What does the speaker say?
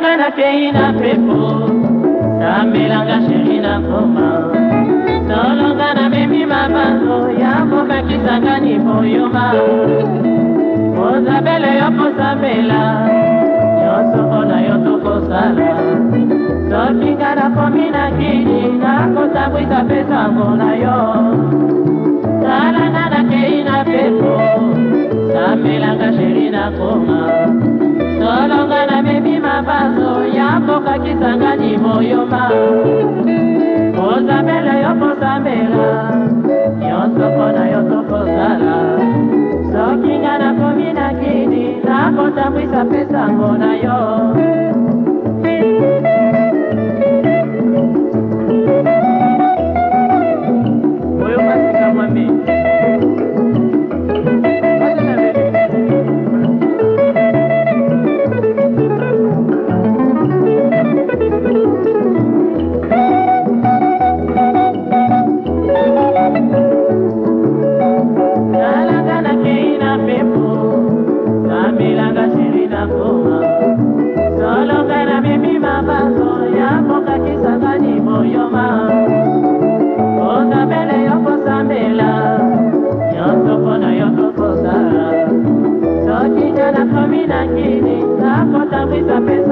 ngai nakei na pepo samelanga sheri nakoma tolonga namemi mabango ya kobakisanga niboyoma kozabela yo posabela nyonso mpona yo tokosala soki nga nakomi na kini nakosabwisa mpe sango na yo mobali moyoma kozambela yo kosambela nyonso mpo na yo tokozala soki nga nakomi na kini nakotambwisa mpe sango na yo oyo masika mwami gonna hapo tamu itapesa